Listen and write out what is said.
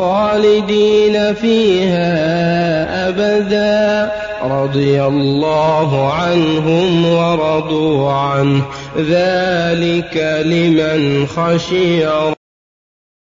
خالدين فيها أبدا. رضي الله عنهم ورضوا عنه. ذلك لمن خشي